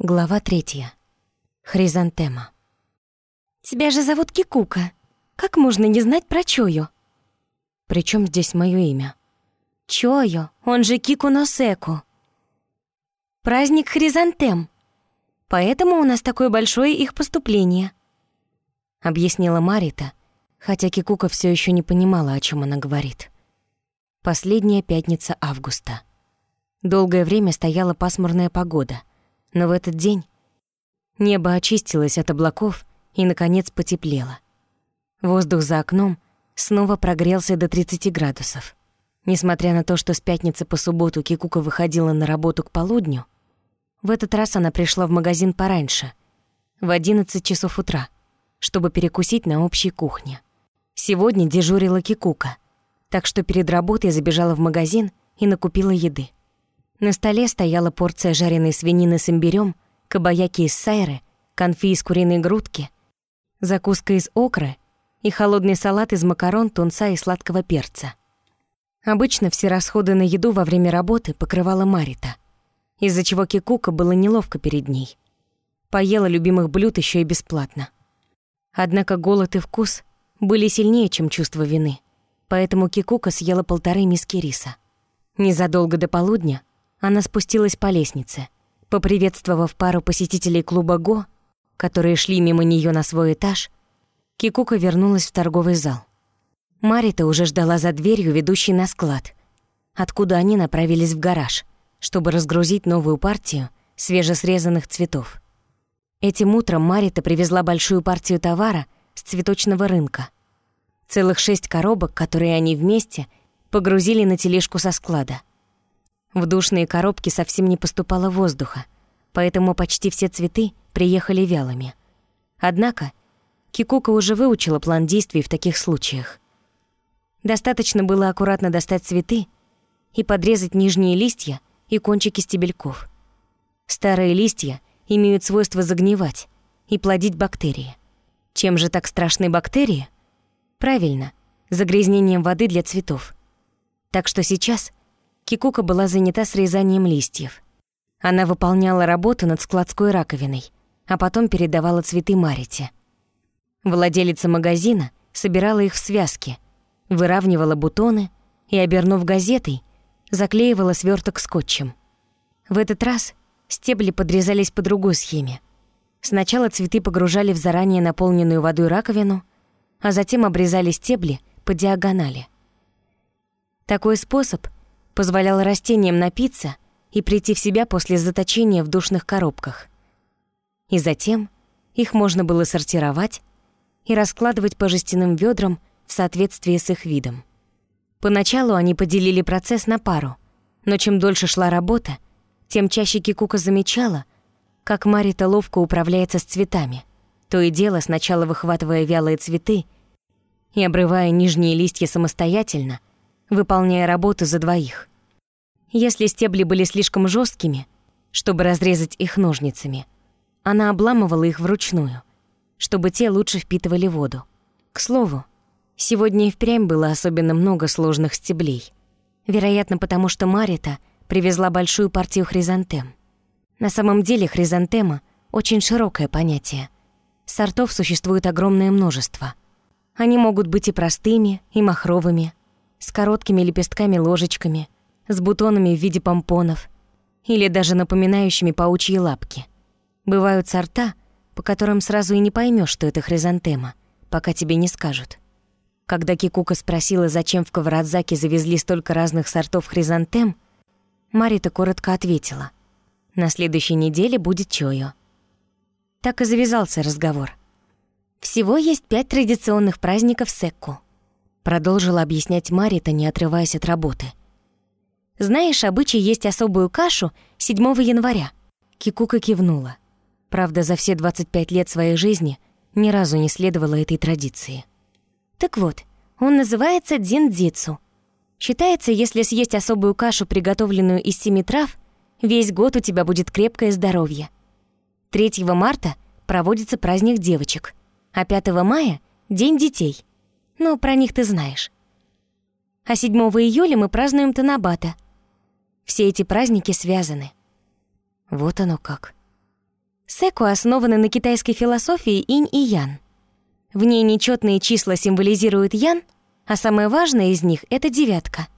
Глава третья. Хризантема. «Тебя же зовут Кикука. Как можно не знать про Чою?» «Причём здесь моё имя?» «Чою, он же Кику Носеку. Праздник Хризантем. Поэтому у нас такое большое их поступление», — объяснила Марита, хотя Кикука всё ещё не понимала, о чём она говорит. Последняя пятница августа. Долгое время стояла пасмурная погода — но в этот день небо очистилось от облаков и, наконец, потеплело. Воздух за окном снова прогрелся до 30 градусов. Несмотря на то, что с пятницы по субботу Кикука выходила на работу к полудню, в этот раз она пришла в магазин пораньше, в 11 часов утра, чтобы перекусить на общей кухне. Сегодня дежурила Кикука, так что перед работой забежала в магазин и накупила еды. На столе стояла порция жареной свинины с имбирём, кабаяки из сайры, конфи из куриной грудки, закуска из окры и холодный салат из макарон, тунца и сладкого перца. Обычно все расходы на еду во время работы покрывала Марита, из-за чего Кикука было неловко перед ней. Поела любимых блюд еще и бесплатно. Однако голод и вкус были сильнее, чем чувство вины, поэтому Кикука съела полторы миски риса. Незадолго до полудня она спустилась по лестнице. Поприветствовав пару посетителей клуба «Го», которые шли мимо нее на свой этаж, Кикука вернулась в торговый зал. Марита уже ждала за дверью, ведущей на склад, откуда они направились в гараж, чтобы разгрузить новую партию свежесрезанных цветов. Этим утром Марита привезла большую партию товара с цветочного рынка. Целых шесть коробок, которые они вместе погрузили на тележку со склада. В душные коробки совсем не поступало воздуха, поэтому почти все цветы приехали вялыми. Однако Кикука уже выучила план действий в таких случаях. Достаточно было аккуратно достать цветы и подрезать нижние листья и кончики стебельков. Старые листья имеют свойство загнивать и плодить бактерии. Чем же так страшны бактерии? Правильно, загрязнением воды для цветов. Так что сейчас Кикука была занята срезанием листьев. Она выполняла работу над складской раковиной, а потом передавала цветы Марите. Владелица магазина собирала их в связки, выравнивала бутоны и, обернув газетой, заклеивала сверток скотчем. В этот раз стебли подрезались по другой схеме. Сначала цветы погружали в заранее наполненную водой раковину, а затем обрезали стебли по диагонали. Такой способ — позволял растениям напиться и прийти в себя после заточения в душных коробках. И затем их можно было сортировать и раскладывать по жестяным ведрам в соответствии с их видом. Поначалу они поделили процесс на пару, но чем дольше шла работа, тем чаще Кикука замечала, как Марита ловко управляется с цветами, то и дело сначала выхватывая вялые цветы и обрывая нижние листья самостоятельно, выполняя работу за двоих. Если стебли были слишком жесткими, чтобы разрезать их ножницами, она обламывала их вручную, чтобы те лучше впитывали воду. К слову, сегодня и впрямь было особенно много сложных стеблей. Вероятно, потому что Марита привезла большую партию хризантем. На самом деле хризантема — очень широкое понятие. Сортов существует огромное множество. Они могут быть и простыми, и махровыми, с короткими лепестками-ложечками — с бутонами в виде помпонов или даже напоминающими паучьи лапки. Бывают сорта, по которым сразу и не поймешь, что это хризантема, пока тебе не скажут. Когда Кикука спросила, зачем в Каварадзаке завезли столько разных сортов хризантем, Марита коротко ответила. «На следующей неделе будет чойо». Так и завязался разговор. «Всего есть пять традиционных праздников Секку», продолжила объяснять Марита, не отрываясь от работы. Знаешь, обычай есть особую кашу 7 января». Кикука кивнула. Правда, за все 25 лет своей жизни ни разу не следовала этой традиции. «Так вот, он называется дзиндзицу. Считается, если съесть особую кашу, приготовленную из семи трав, весь год у тебя будет крепкое здоровье. 3 марта проводится праздник девочек, а 5 мая — День детей. Ну, про них ты знаешь. А 7 июля мы празднуем Танабата — все эти праздники связаны. Вот оно как. Секу основаны на китайской философии инь и ян. В ней нечетные числа символизируют ян, а самое важное из них — это девятка.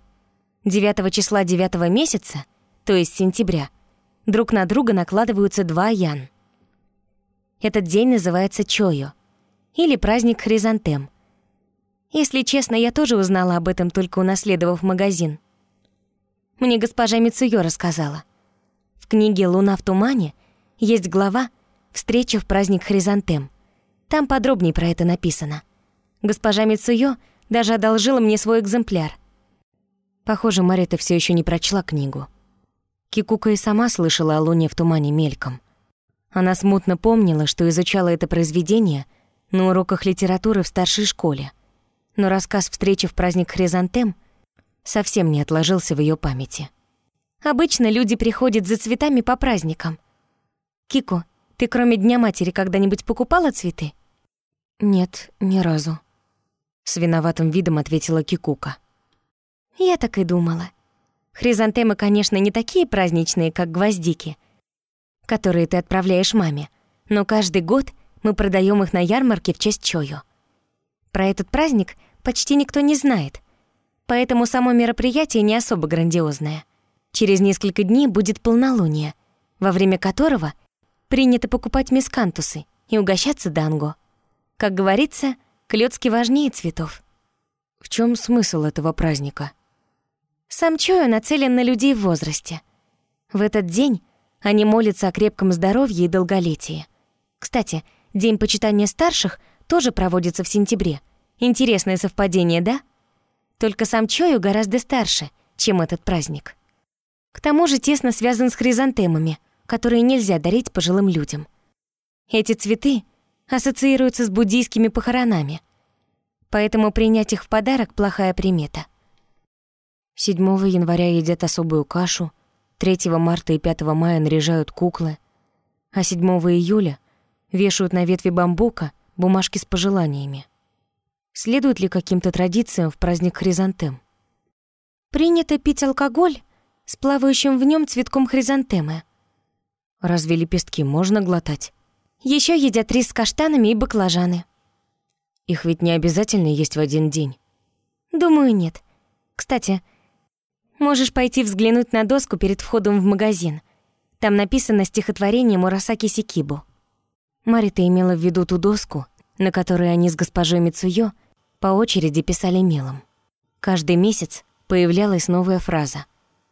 9 числа девятого месяца, то есть сентября, друг на друга накладываются два ян. Этот день называется Чойо, или праздник хризантем. Если честно, я тоже узнала об этом, только унаследовав магазин. Мне госпожа Мицуё рассказала. В книге «Луна в тумане» есть глава «Встреча в праздник хризантем». Там подробнее про это написано. Госпожа Мицуё даже одолжила мне свой экземпляр. Похоже, Марита все еще не прочла книгу. Кикука и сама слышала о луне в тумане мельком. Она смутно помнила, что изучала это произведение на уроках литературы в старшей школе. Но рассказ встречи в праздник Хризантем совсем не отложился в ее памяти. Обычно люди приходят за цветами по праздникам. Кико, ты кроме Дня матери когда-нибудь покупала цветы? Нет, ни разу. С виноватым видом ответила Кикука. Я так и думала. Хризантемы, конечно, не такие праздничные, как гвоздики, которые ты отправляешь маме, но каждый год мы продаем их на ярмарке в честь Чою. Про этот праздник почти никто не знает, поэтому само мероприятие не особо грандиозное. Через несколько дней будет полнолуние, во время которого принято покупать мискантусы и угощаться данго. Как говорится, клёцки важнее цветов. В чем смысл этого праздника? Сам Чою нацелен на людей в возрасте. В этот день они молятся о крепком здоровье и долголетии. Кстати, День почитания старших тоже проводится в сентябре. Интересное совпадение, да? Только сам Чою гораздо старше, чем этот праздник. К тому же тесно связан с хризантемами, которые нельзя дарить пожилым людям. Эти цветы ассоциируются с буддийскими похоронами, поэтому принять их в подарок – плохая примета. 7 января едят особую кашу, 3 марта и 5 мая наряжают куклы, а 7 июля вешают на ветви бамбука бумажки с пожеланиями. Следует ли каким-то традициям в праздник хризантем? Принято пить алкоголь с плавающим в нем цветком хризантемы. Разве лепестки можно глотать? Еще едят рис с каштанами и баклажаны. Их ведь не обязательно есть в один день. Думаю, нет. Кстати, Можешь пойти взглянуть на доску перед входом в магазин. Там написано стихотворение Мурасаки Сикибу. Марита имела в виду ту доску, на которой они с госпожой Мицуё по очереди писали мелом. Каждый месяц появлялась новая фраза.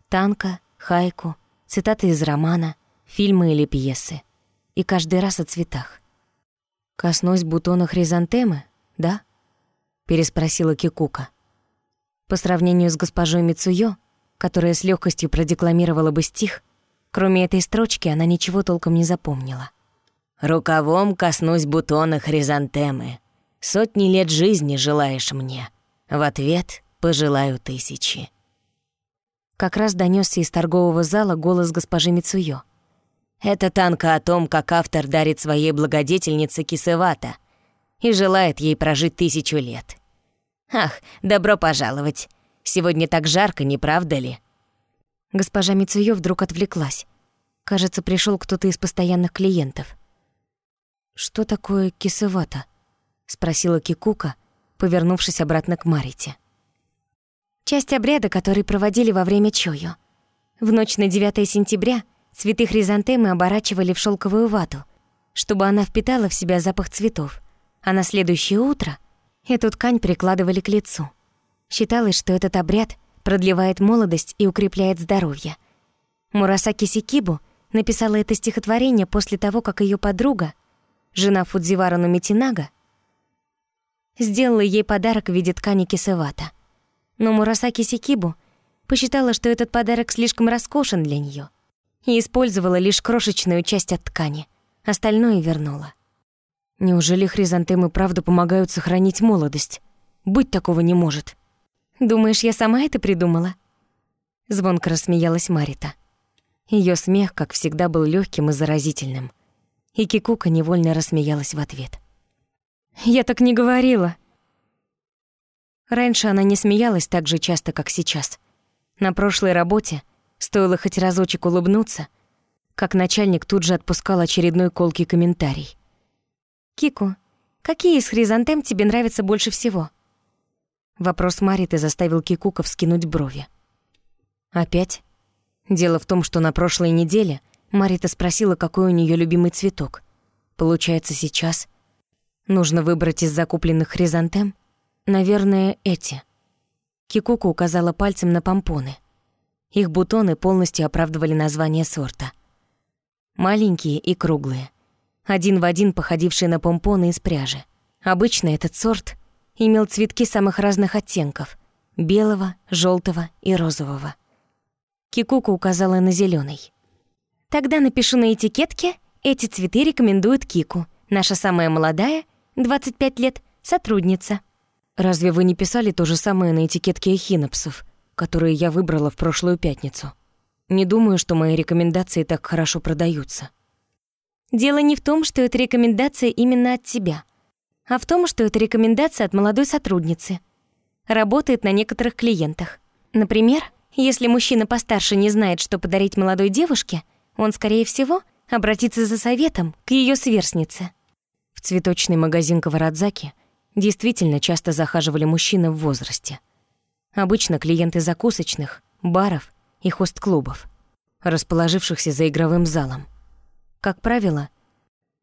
Танка, хайку, цитаты из романа, фильмы или пьесы. И каждый раз о цветах. «Коснусь бутона хризантемы, да?» переспросила Кикука. По сравнению с госпожой Мицуё, которая с легкостью продекламировала бы стих, кроме этой строчки она ничего толком не запомнила. «Рукавом коснусь бутона хризантемы. Сотни лет жизни желаешь мне. В ответ пожелаю тысячи». Как раз донесся из торгового зала голос госпожи Мицуё. «Это танка о том, как автор дарит своей благодетельнице кисевата и желает ей прожить тысячу лет. Ах, добро пожаловать. Сегодня так жарко, не правда ли?» Госпожа Мицуё вдруг отвлеклась. Кажется, пришел кто-то из постоянных клиентов. «Что такое кисывата?» — спросила Кикука, повернувшись обратно к Марите. «Часть обряда, который проводили во время Чою. В ночь на 9 сентября цветы хризантемы оборачивали в шелковую вату, чтобы она впитала в себя запах цветов, а на следующее утро эту ткань прикладывали к лицу. Считалось, что этот обряд продлевает молодость и укрепляет здоровье. Мурасаки Сикибу написала это стихотворение после того, как ее подруга, жена Фудзивара Номитинага, сделала ей подарок в виде ткани кисевата. Но Мурасаки Сикибу посчитала, что этот подарок слишком роскошен для нее и использовала лишь крошечную часть от ткани, остальное вернула. Неужели хризантемы правда помогают сохранить молодость? Быть такого не может. Думаешь, я сама это придумала?» Звонко рассмеялась Марита. Ее смех, как всегда, был легким и заразительным. И Кикука невольно рассмеялась в ответ. «Я так не говорила!» Раньше она не смеялась так же часто, как сейчас. На прошлой работе стоило хоть разочек улыбнуться, как начальник тут же отпускал очередной колкий комментарий. «Кику, какие из хризантем тебе нравятся больше всего?» Вопрос Мариты заставил Кикука вскинуть брови. «Опять?» Дело в том, что на прошлой неделе Марита спросила, какой у нее любимый цветок. Получается, сейчас нужно выбрать из закупленных хризантем? Наверное, эти. Кикука указала пальцем на помпоны. Их бутоны полностью оправдывали название сорта. Маленькие и круглые. Один в один походившие на помпоны из пряжи. Обычно этот сорт имел цветки самых разных оттенков — белого, желтого и розового. Кикука указала на зеленый. Тогда напишу на этикетке, эти цветы рекомендует Кику, наша самая молодая, 25 лет, сотрудница. Разве вы не писали то же самое на этикетке эхинопсов, которые я выбрала в прошлую пятницу? Не думаю, что мои рекомендации так хорошо продаются. Дело не в том, что это рекомендация именно от тебя, а в том, что это рекомендация от молодой сотрудницы. Работает на некоторых клиентах. Например, если мужчина постарше не знает, что подарить молодой девушке — он, скорее всего, обратится за советом к ее сверстнице. В цветочный магазин Каварадзаки действительно часто захаживали мужчины в возрасте. Обычно клиенты закусочных, баров и хост-клубов, расположившихся за игровым залом. Как правило,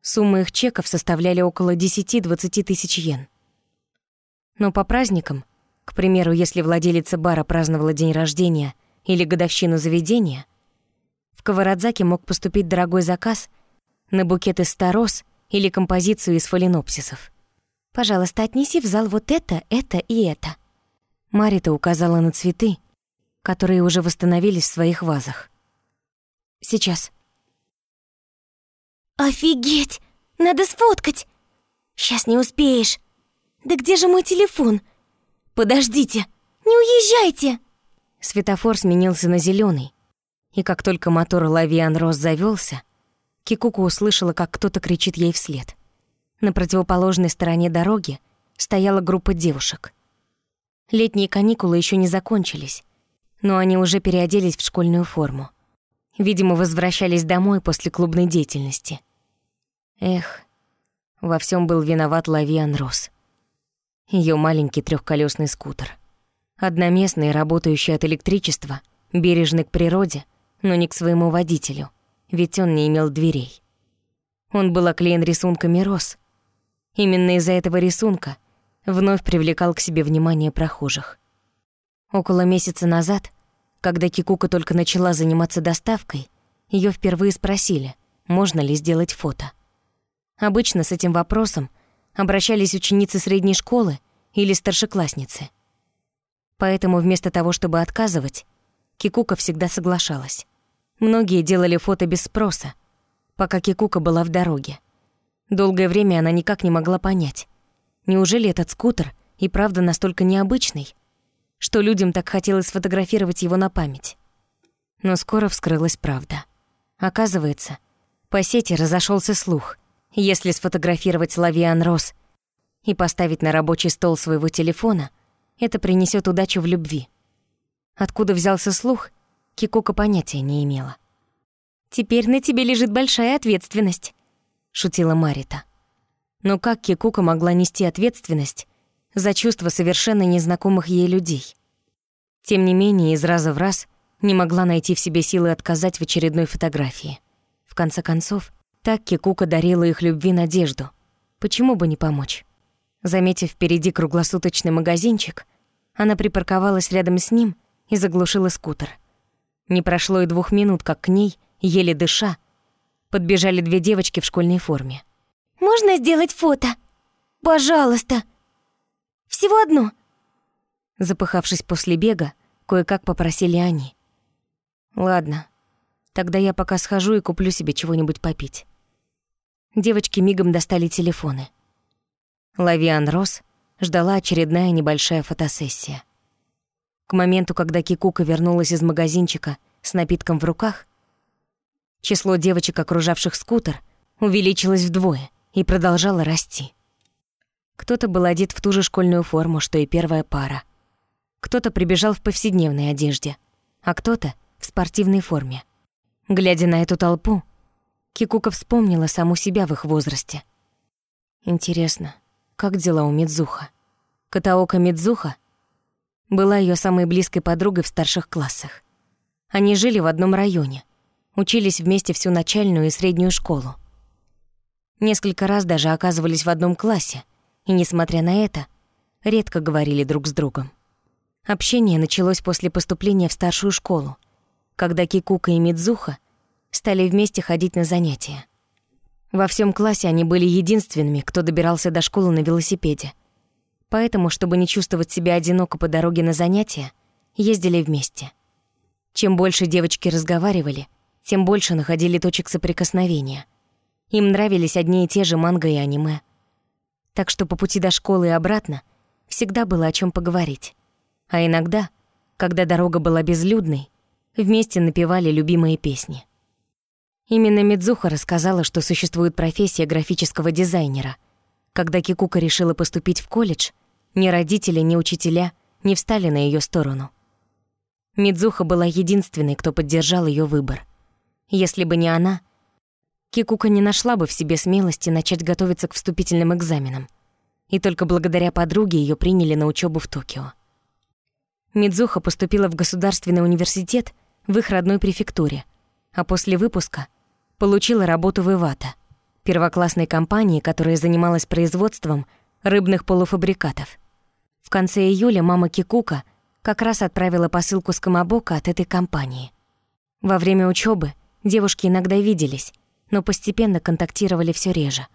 суммы их чеков составляли около 10-20 тысяч йен. Но по праздникам, к примеру, если владелица бара праздновала день рождения или годовщину заведения — Каварадзаки мог поступить дорогой заказ на букет из старос или композицию из фаленопсисов. «Пожалуйста, отнеси в зал вот это, это и это». Марита указала на цветы, которые уже восстановились в своих вазах. «Сейчас». «Офигеть! Надо сфоткать! Сейчас не успеешь! Да где же мой телефон? Подождите! Не уезжайте!» Светофор сменился на зеленый, и как только мотор Лавиан Рос завелся, Кикуку услышала, как кто-то кричит ей вслед. На противоположной стороне дороги стояла группа девушек. Летние каникулы еще не закончились, но они уже переоделись в школьную форму. Видимо, возвращались домой после клубной деятельности. Эх, во всем был виноват Лавиан Рос. Ее маленький трехколесный скутер. Одноместный, работающий от электричества, бережный к природе — но не к своему водителю, ведь он не имел дверей. Он был оклеен рисунками роз. Именно из-за этого рисунка вновь привлекал к себе внимание прохожих. Около месяца назад, когда Кикука только начала заниматься доставкой, ее впервые спросили, можно ли сделать фото. Обычно с этим вопросом обращались ученицы средней школы или старшеклассницы. Поэтому вместо того, чтобы отказывать, Кикука всегда соглашалась. Многие делали фото без спроса, пока Кикука была в дороге. Долгое время она никак не могла понять, неужели этот скутер и правда настолько необычный, что людям так хотелось сфотографировать его на память. Но скоро вскрылась правда. Оказывается, по сети разошелся слух. Если сфотографировать Лавиан Рос и поставить на рабочий стол своего телефона, это принесет удачу в любви. Откуда взялся слух, Кикока понятия не имела. «Теперь на тебе лежит большая ответственность», — шутила Марита. Но как Кикука могла нести ответственность за чувства совершенно незнакомых ей людей? Тем не менее, из раза в раз не могла найти в себе силы отказать в очередной фотографии. В конце концов, так Кикука дарила их любви надежду. Почему бы не помочь? Заметив впереди круглосуточный магазинчик, она припарковалась рядом с ним и заглушила скутер. Не прошло и двух минут, как к ней, еле дыша, подбежали две девочки в школьной форме. «Можно сделать фото? Пожалуйста! Всего одно!» Запыхавшись после бега, кое-как попросили они. «Ладно, тогда я пока схожу и куплю себе чего-нибудь попить». Девочки мигом достали телефоны. Лавиан Рос ждала очередная небольшая фотосессия. К моменту, когда Кикука вернулась из магазинчика с напитком в руках, число девочек, окружавших скутер, увеличилось вдвое и продолжало расти. Кто-то был одет в ту же школьную форму, что и первая пара. Кто-то прибежал в повседневной одежде, а кто-то в спортивной форме. Глядя на эту толпу, Кикука вспомнила саму себя в их возрасте. Интересно, как дела у Мидзуха? Катаока Мидзуха была ее самой близкой подругой в старших классах. Они жили в одном районе, учились вместе всю начальную и среднюю школу. Несколько раз даже оказывались в одном классе, и, несмотря на это, редко говорили друг с другом. Общение началось после поступления в старшую школу, когда Кикука и Мидзуха стали вместе ходить на занятия. Во всем классе они были единственными, кто добирался до школы на велосипеде. Поэтому, чтобы не чувствовать себя одиноко по дороге на занятия, ездили вместе. Чем больше девочки разговаривали, тем больше находили точек соприкосновения. Им нравились одни и те же манго и аниме. Так что по пути до школы и обратно всегда было о чем поговорить. А иногда, когда дорога была безлюдной, вместе напевали любимые песни. Именно Мидзуха рассказала, что существует профессия графического дизайнера. Когда Кикука решила поступить в колледж, ни родители, ни учителя не встали на ее сторону. Мидзуха была единственной, кто поддержал ее выбор. Если бы не она, Кикука не нашла бы в себе смелости начать готовиться к вступительным экзаменам. И только благодаря подруге ее приняли на учебу в Токио. Мидзуха поступила в государственный университет в их родной префектуре, а после выпуска получила работу в Ивата, первоклассной компании, которая занималась производством рыбных полуфабрикатов. В конце июля мама Кикука как раз отправила посылку с Камабока от этой компании. Во время учебы девушки иногда виделись, но постепенно контактировали все реже.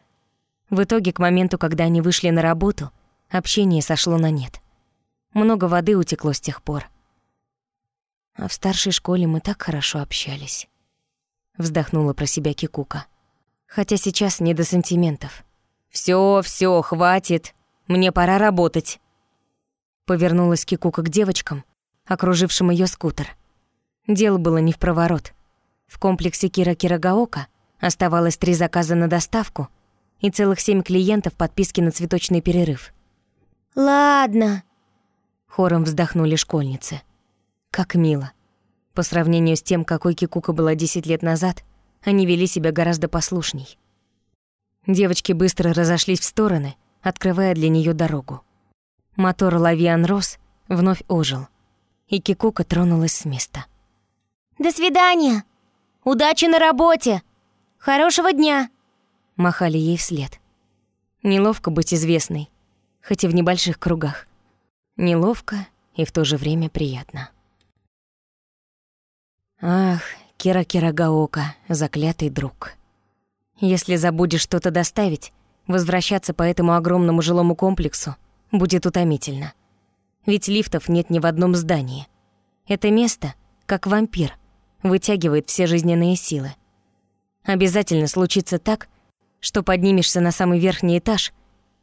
В итоге, к моменту, когда они вышли на работу, общение сошло на нет. Много воды утекло с тех пор. А в старшей школе мы так хорошо общались. Вздохнула про себя Кикука. Хотя сейчас не до сантиментов. Всё, всё, хватит. Мне пора работать. Повернулась Кикука к девочкам, окружившим её скутер. Дело было не в проворот. В комплексе Кира Кирагаока оставалось три заказа на доставку и целых семь клиентов подписки на цветочный перерыв. «Ладно», Хором вздохнули школьницы. Как мило. По сравнению с тем, какой Кикука была 10 лет назад, они вели себя гораздо послушней. Девочки быстро разошлись в стороны, открывая для нее дорогу. Мотор Лавиан Рос вновь ожил, и Кикука тронулась с места. «До свидания! Удачи на работе! Хорошего дня!» Махали ей вслед. Неловко быть известной, хоть и в небольших кругах. Неловко и в то же время приятно. Ах, Кира Кирагаока, заклятый друг. Если забудешь что-то доставить, возвращаться по этому огромному жилому комплексу будет утомительно. Ведь лифтов нет ни в одном здании. Это место, как вампир, вытягивает все жизненные силы. Обязательно случится так, что поднимешься на самый верхний этаж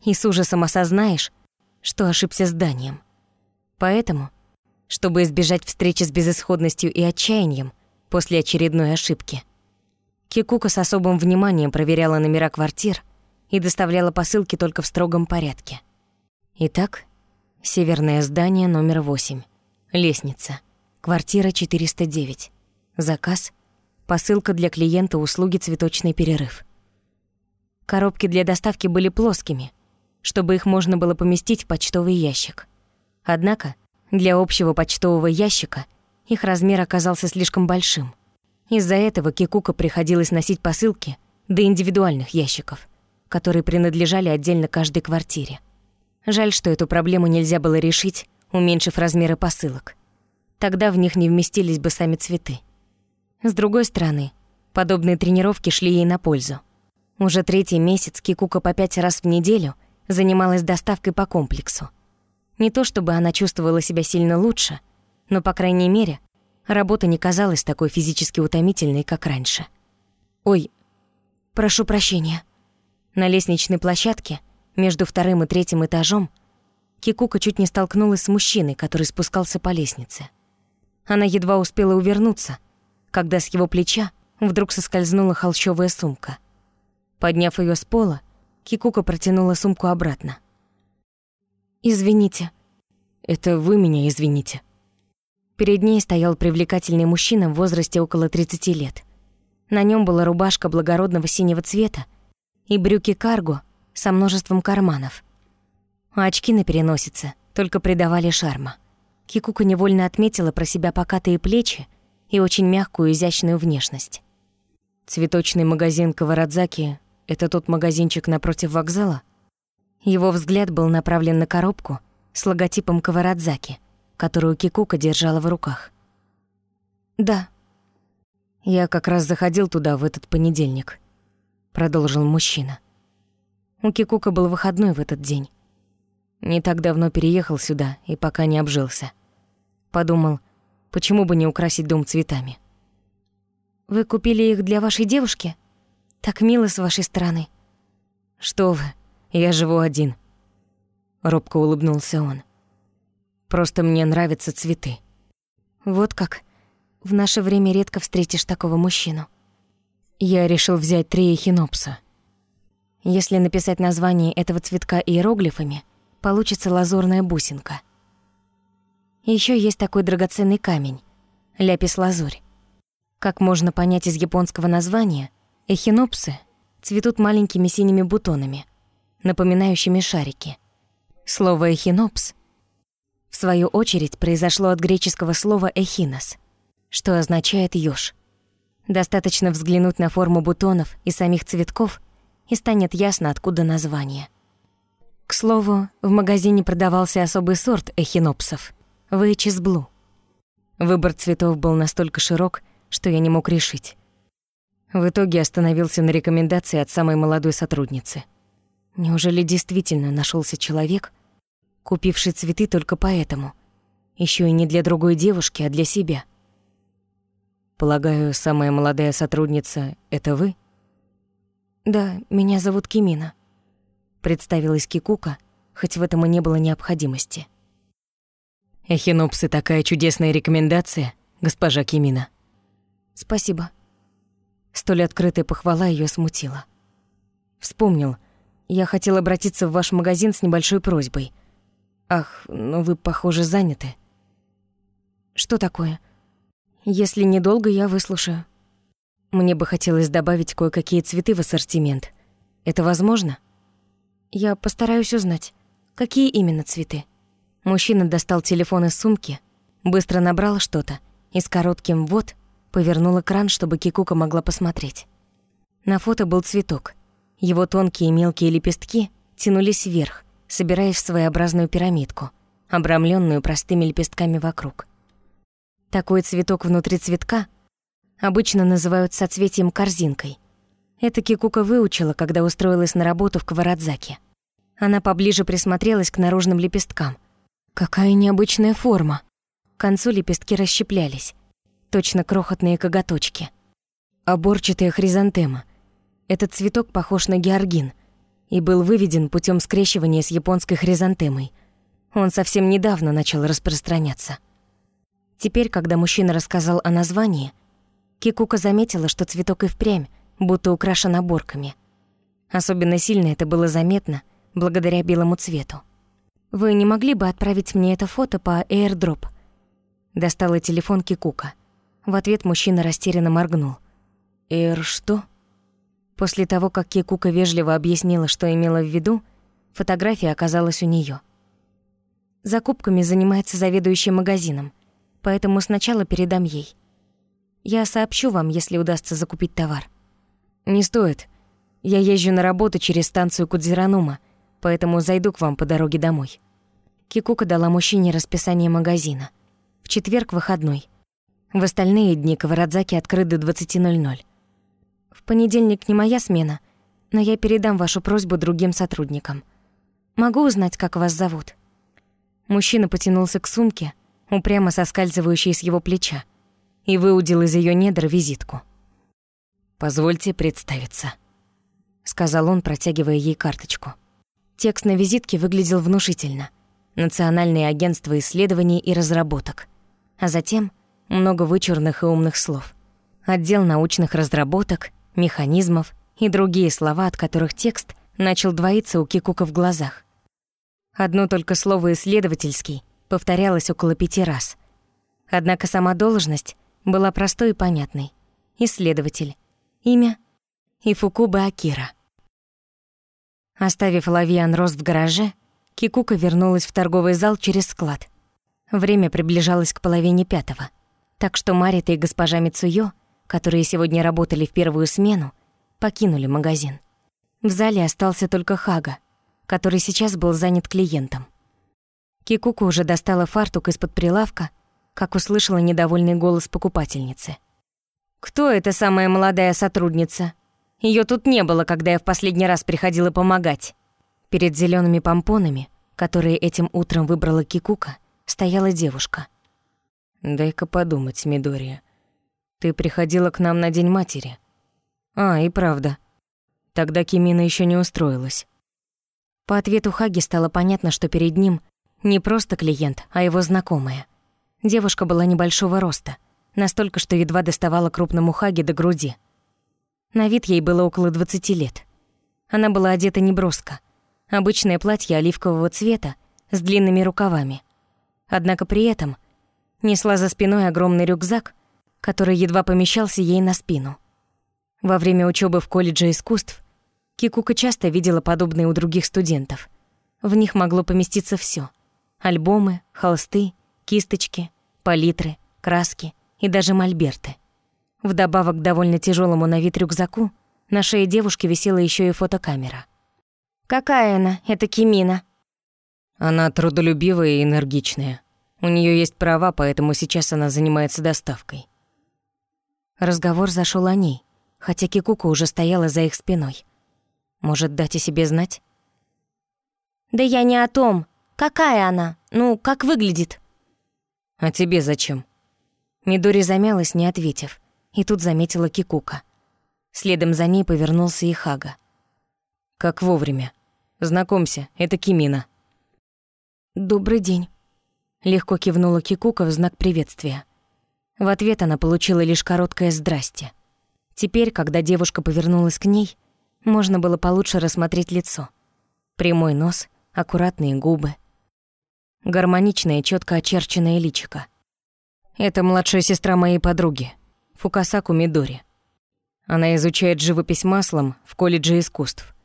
и с ужасом осознаешь, что ошибся зданием. Поэтому, чтобы избежать встречи с безысходностью и отчаянием после очередной ошибки, Кикука с особым вниманием проверяла номера квартир и доставляла посылки только в строгом порядке. Итак, северное здание номер 8, лестница, квартира 409, заказ, посылка для клиента услуги «Цветочный перерыв». Коробки для доставки были плоскими, чтобы их можно было поместить в почтовый ящик. Однако для общего почтового ящика их размер оказался слишком большим. Из-за этого Кикука приходилось носить посылки до индивидуальных ящиков, которые принадлежали отдельно каждой квартире. Жаль, что эту проблему нельзя было решить, уменьшив размеры посылок. Тогда в них не вместились бы сами цветы. С другой стороны, подобные тренировки шли ей на пользу. Уже третий месяц Кикука по пять раз в неделю занималась доставкой по комплексу. Не то чтобы она чувствовала себя сильно лучше, но, по крайней мере, работа не казалась такой физически утомительной, как раньше. «Ой, прошу прощения». На лестничной площадке, между вторым и третьим этажом, Кикука чуть не столкнулась с мужчиной, который спускался по лестнице. Она едва успела увернуться, когда с его плеча вдруг соскользнула холщовая сумка. Подняв ее с пола, Кикука протянула сумку обратно. «Извините». «Это вы меня извините». Перед ней стоял привлекательный мужчина в возрасте около 30 лет, На нем была рубашка благородного синего цвета и брюки карго со множеством карманов. Очки на переносице только придавали шарма. Кикука невольно отметила про себя покатые плечи и очень мягкую изящную внешность. Цветочный магазин Каварадзаки — это тот магазинчик напротив вокзала? Его взгляд был направлен на коробку с логотипом Каварадзаки, которую Кикука держала в руках. «Да», «Я как раз заходил туда в этот понедельник», — продолжил мужчина. У Кикука был выходной в этот день. Не так давно переехал сюда и пока не обжился. Подумал, почему бы не украсить дом цветами. «Вы купили их для вашей девушки? Так мило с вашей стороны». «Что вы, я живу один», — робко улыбнулся он. «Просто мне нравятся цветы». «Вот как?» В наше время редко встретишь такого мужчину. Я решил взять три эхинопса. Если написать название этого цветка иероглифами, получится лазурная бусинка. Еще есть такой драгоценный камень — ляпис-лазурь. Как можно понять из японского названия, эхинопсы цветут маленькими синими бутонами, напоминающими шарики. Слово «эхинопс» в свою очередь произошло от греческого слова «эхинос», что означает «ёж». Достаточно взглянуть на форму бутонов и самих цветков, и станет ясно, откуда название. К слову, в магазине продавался особый сорт эхинопсов — Вейчес Блу. Выбор цветов был настолько широк, что я не мог решить. В итоге остановился на рекомендации от самой молодой сотрудницы. Неужели действительно нашелся человек, купивший цветы только поэтому? Еще и не для другой девушки, а для себя — Полагаю, самая молодая сотрудница — это вы? Да, меня зовут Кимина. Представилась Кикука, хоть в этом и не было необходимости. Эхинопсы — такая чудесная рекомендация, госпожа Кимина. Спасибо. Столь открытая похвала ее смутила. Вспомнил, я хотел обратиться в ваш магазин с небольшой просьбой. Ах, но вы, похоже, заняты. Что такое? Если недолго, я выслушаю. Мне бы хотелось добавить кое-какие цветы в ассортимент. Это возможно? Я постараюсь узнать, какие именно цветы. Мужчина достал телефон из сумки, быстро набрал что-то и с коротким «вот» повернул экран, чтобы Кикука могла посмотреть. На фото был цветок. Его тонкие мелкие лепестки тянулись вверх, собираясь в своеобразную пирамидку, обрамленную простыми лепестками вокруг. Такой цветок внутри цветка обычно называют соцветием корзинкой. Это Кикука выучила, когда устроилась на работу в Каварадзаке. Она поближе присмотрелась к наружным лепесткам. Какая необычная форма. К концу лепестки расщеплялись. Точно крохотные коготочки. Оборчатая хризантема. Этот цветок похож на георгин и был выведен путем скрещивания с японской хризантемой. Он совсем недавно начал распространяться. Теперь, когда мужчина рассказал о названии, Кикука заметила, что цветок и впрямь будто украшен оборками. Особенно сильно это было заметно благодаря белому цвету. «Вы не могли бы отправить мне это фото по airdrop?» Достала телефон Кикука. В ответ мужчина растерянно моргнул. «Эйр что?» После того, как Кикука вежливо объяснила, что имела в виду, фотография оказалась у нее. Закупками занимается заведующий магазином поэтому сначала передам ей. Я сообщу вам, если удастся закупить товар. Не стоит. Я езжу на работу через станцию Кудзиранума, поэтому зайду к вам по дороге домой. Кикука дала мужчине расписание магазина. В четверг выходной. В остальные дни Каварадзаки открыт до 20.00. В понедельник не моя смена, но я передам вашу просьбу другим сотрудникам. Могу узнать, как вас зовут?» Мужчина потянулся к сумке, упрямо соскальзывающей с его плеча, и выудил из ее недр визитку. «Позвольте представиться», — сказал он, протягивая ей карточку. Текст на визитке выглядел внушительно. Национальное агентство исследований и разработок. А затем много вычурных и умных слов. Отдел научных разработок, механизмов и другие слова, от которых текст начал двоиться у Кикука в глазах. Одно только слово «исследовательский» повторялось около пяти раз. Однако сама должность была простой и понятной. Исследователь. Имя — Ифукуба Акира. Оставив Лавиан Рос в гараже, Кикука вернулась в торговый зал через склад. Время приближалось к половине пятого, так что Марита и госпожа Мицуё, которые сегодня работали в первую смену, покинули магазин. В зале остался только Хага, который сейчас был занят клиентом. Кикука уже достала фартук из-под прилавка, как услышала недовольный голос покупательницы. «Кто эта самая молодая сотрудница? Ее тут не было, когда я в последний раз приходила помогать». Перед зелеными помпонами, которые этим утром выбрала Кикука, стояла девушка. «Дай-ка подумать, Мидория. Ты приходила к нам на День матери?» «А, и правда. Тогда Кимина еще не устроилась». По ответу Хаги стало понятно, что перед ним не просто клиент, а его знакомая. Девушка была небольшого роста, настолько, что едва доставала крупному Хаги до груди. На вид ей было около 20 лет. Она была одета неброско. Обычное платье оливкового цвета с длинными рукавами. Однако при этом несла за спиной огромный рюкзак, который едва помещался ей на спину. Во время учебы в колледже искусств Кикука часто видела подобные у других студентов. В них могло поместиться все: альбомы, холсты, кисточки, палитры, краски и даже мольберты. Вдобавок к довольно тяжелому на вид рюкзаку на шее девушки висела еще и фотокамера. «Какая она, эта Кимина?» «Она трудолюбивая и энергичная. У нее есть права, поэтому сейчас она занимается доставкой». Разговор зашел о ней, хотя Кикука уже стояла за их спиной. Может, дать о себе знать? «Да я не о том. Какая она? Ну, как выглядит?» «А тебе зачем?» Мидори замялась, не ответив, и тут заметила Кикука. Следом за ней повернулся и Хага. «Как вовремя. Знакомься, это Кимина». «Добрый день», — легко кивнула Кикука в знак приветствия. В ответ она получила лишь короткое «здрасте». Теперь, когда девушка повернулась к ней, можно было получше рассмотреть лицо. Прямой нос, аккуратные губы. Гармоничное, четко очерченное личико. Это младшая сестра моей подруги, Фукасаку Мидори. Она изучает живопись маслом в колледже искусств.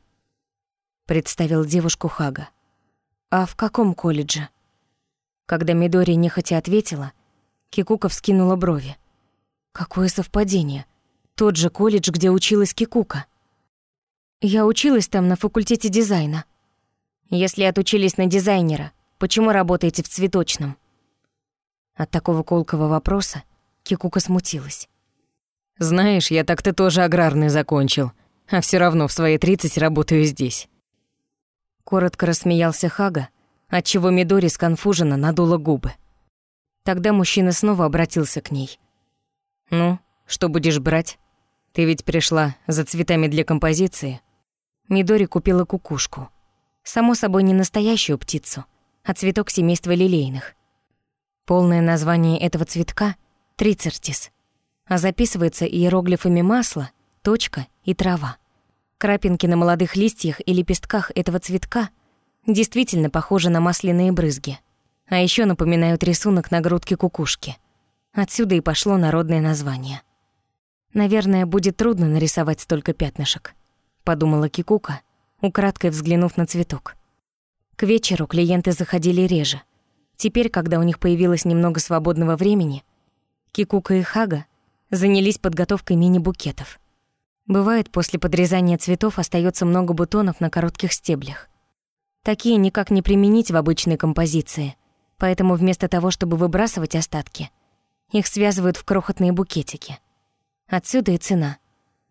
Представил девушку Хага. А в каком колледже? Когда Мидори нехотя ответила, Кикука вскинула брови. Какое совпадение. Тот же колледж, где училась Кикука. Я училась там на факультете дизайна. Если отучились на дизайнера, почему работаете в цветочном? От такого колкого вопроса Кикука смутилась. «Знаешь, я так-то тоже аграрный закончил, а все равно в свои тридцать работаю здесь». Коротко рассмеялся Хага, отчего Мидори сконфуженно надула губы. Тогда мужчина снова обратился к ней. «Ну, что будешь брать? Ты ведь пришла за цветами для композиции?» Мидори купила кукушку. Само собой, не настоящую птицу, а цветок семейства лилейных. Полное название этого цветка — трицертис, а записывается иероглифами масла, точка и трава. Крапинки на молодых листьях и лепестках этого цветка действительно похожи на масляные брызги, а еще напоминают рисунок на грудке кукушки. Отсюда и пошло народное название. Наверное, будет трудно нарисовать столько пятнышек подумала Кикука, украдкой взглянув на цветок. К вечеру клиенты заходили реже. Теперь, когда у них появилось немного свободного времени, Кикука и Хага занялись подготовкой мини-букетов. Бывает, после подрезания цветов остается много бутонов на коротких стеблях. Такие никак не применить в обычной композиции, поэтому вместо того, чтобы выбрасывать остатки, их связывают в крохотные букетики. Отсюда и цена.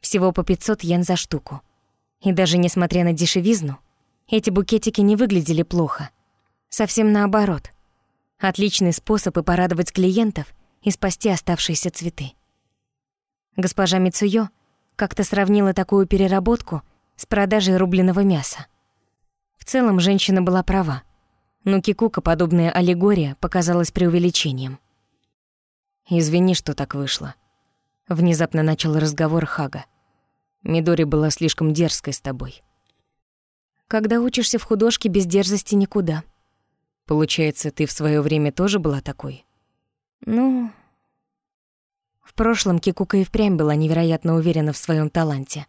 Всего по 500 йен за штуку. И даже несмотря на дешевизну, эти букетики не выглядели плохо. Совсем наоборот. Отличный способ и порадовать клиентов и спасти оставшиеся цветы. Госпожа Мицуё как-то сравнила такую переработку с продажей рубленого мяса. В целом женщина была права, но Кикука подобная аллегория показалась преувеличением. «Извини, что так вышло», — внезапно начал разговор Хага. Мидори была слишком дерзкой с тобой. Когда учишься в художке, без дерзости никуда. Получается, ты в свое время тоже была такой? Ну... В прошлом Кикука и впрямь была невероятно уверена в своем таланте.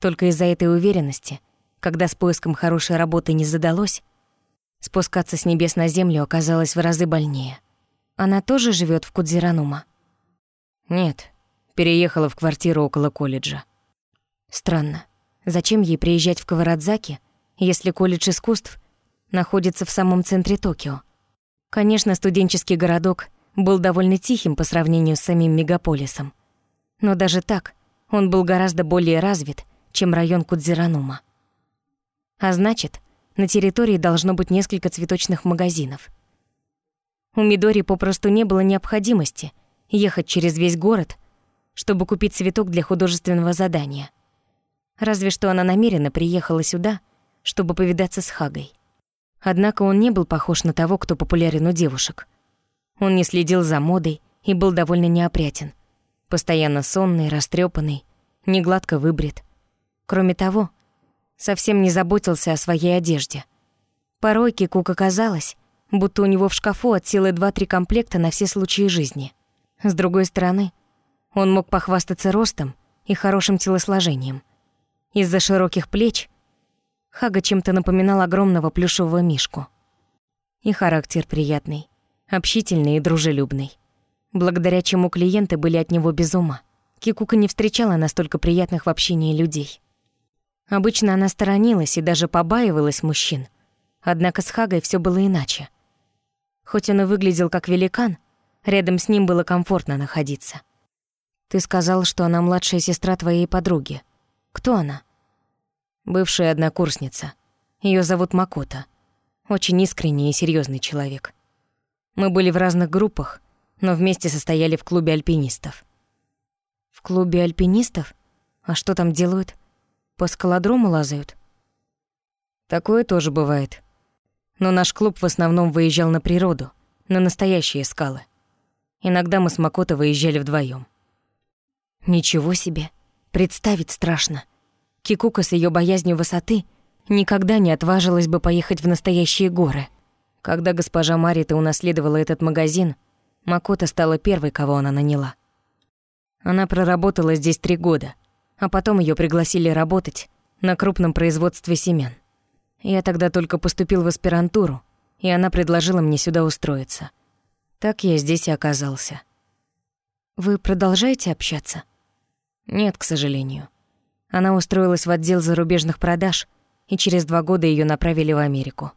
Только из-за этой уверенности, когда с поиском хорошей работы не задалось, спускаться с небес на землю оказалось в разы больнее. Она тоже живет в Кудзиранума? Нет, переехала в квартиру около колледжа. Странно. Зачем ей приезжать в Каварадзаки, если колледж искусств находится в самом центре Токио? Конечно, студенческий городок был довольно тихим по сравнению с самим мегаполисом. Но даже так он был гораздо более развит, чем район Кудзиранума. А значит, на территории должно быть несколько цветочных магазинов. У Мидори попросту не было необходимости ехать через весь город, чтобы купить цветок для художественного задания. Разве что она намеренно приехала сюда, чтобы повидаться с Хагой. Однако он не был похож на того, кто популярен у девушек. Он не следил за модой и был довольно неопрятен. Постоянно сонный, растрепанный, негладко выбрит. Кроме того, совсем не заботился о своей одежде. Порой Кикука казалось, будто у него в шкафу от силы два-три комплекта на все случаи жизни. С другой стороны, он мог похвастаться ростом и хорошим телосложением. Из-за широких плеч Хага чем-то напоминал огромного плюшевого мишку. И характер приятный, общительный и дружелюбный. Благодаря чему клиенты были от него без ума. Кикука не встречала настолько приятных в общении людей. Обычно она сторонилась и даже побаивалась мужчин. Однако с Хагой все было иначе. Хоть он и выглядел как великан, рядом с ним было комфортно находиться. «Ты сказал, что она младшая сестра твоей подруги. Кто она?» Бывшая однокурсница. Ее зовут Макота. Очень искренний и серьезный человек. Мы были в разных группах, но вместе состояли в клубе альпинистов. В клубе альпинистов? А что там делают? По скалодрому лазают? Такое тоже бывает. Но наш клуб в основном выезжал на природу, на настоящие скалы. Иногда мы с Макото выезжали вдвоем. Ничего себе, представить страшно. Кикука с ее боязнью высоты никогда не отважилась бы поехать в настоящие горы. Когда госпожа Марита унаследовала этот магазин, Макота стала первой, кого она наняла. Она проработала здесь три года, а потом ее пригласили работать на крупном производстве семян. Я тогда только поступил в аспирантуру, и она предложила мне сюда устроиться. Так я здесь и оказался. Вы продолжаете общаться? Нет, к сожалению. Она устроилась в отдел зарубежных продаж, и через два года ее направили в Америку.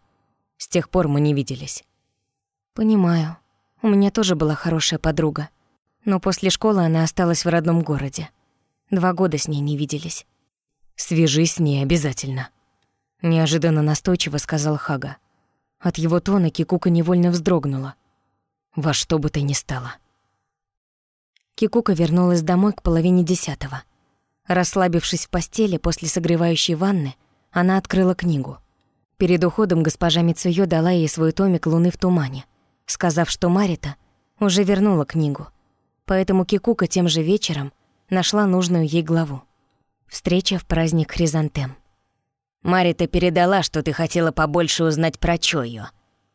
С тех пор мы не виделись. Понимаю. У меня тоже была хорошая подруга. Но после школы она осталась в родном городе. Два года с ней не виделись. «Свяжись с ней обязательно», — неожиданно настойчиво сказал Хага. От его тона Кикука невольно вздрогнула. «Во что бы ты ни стало». Кикука вернулась домой к половине десятого — Расслабившись в постели после согревающей ванны, она открыла книгу. Перед уходом госпожа Мицуё дала ей свой томик «Луны в тумане», сказав, что Марита уже вернула книгу. Поэтому Кикука тем же вечером нашла нужную ей главу. Встреча в праздник Хризантем. «Марита передала, что ты хотела побольше узнать про Чою.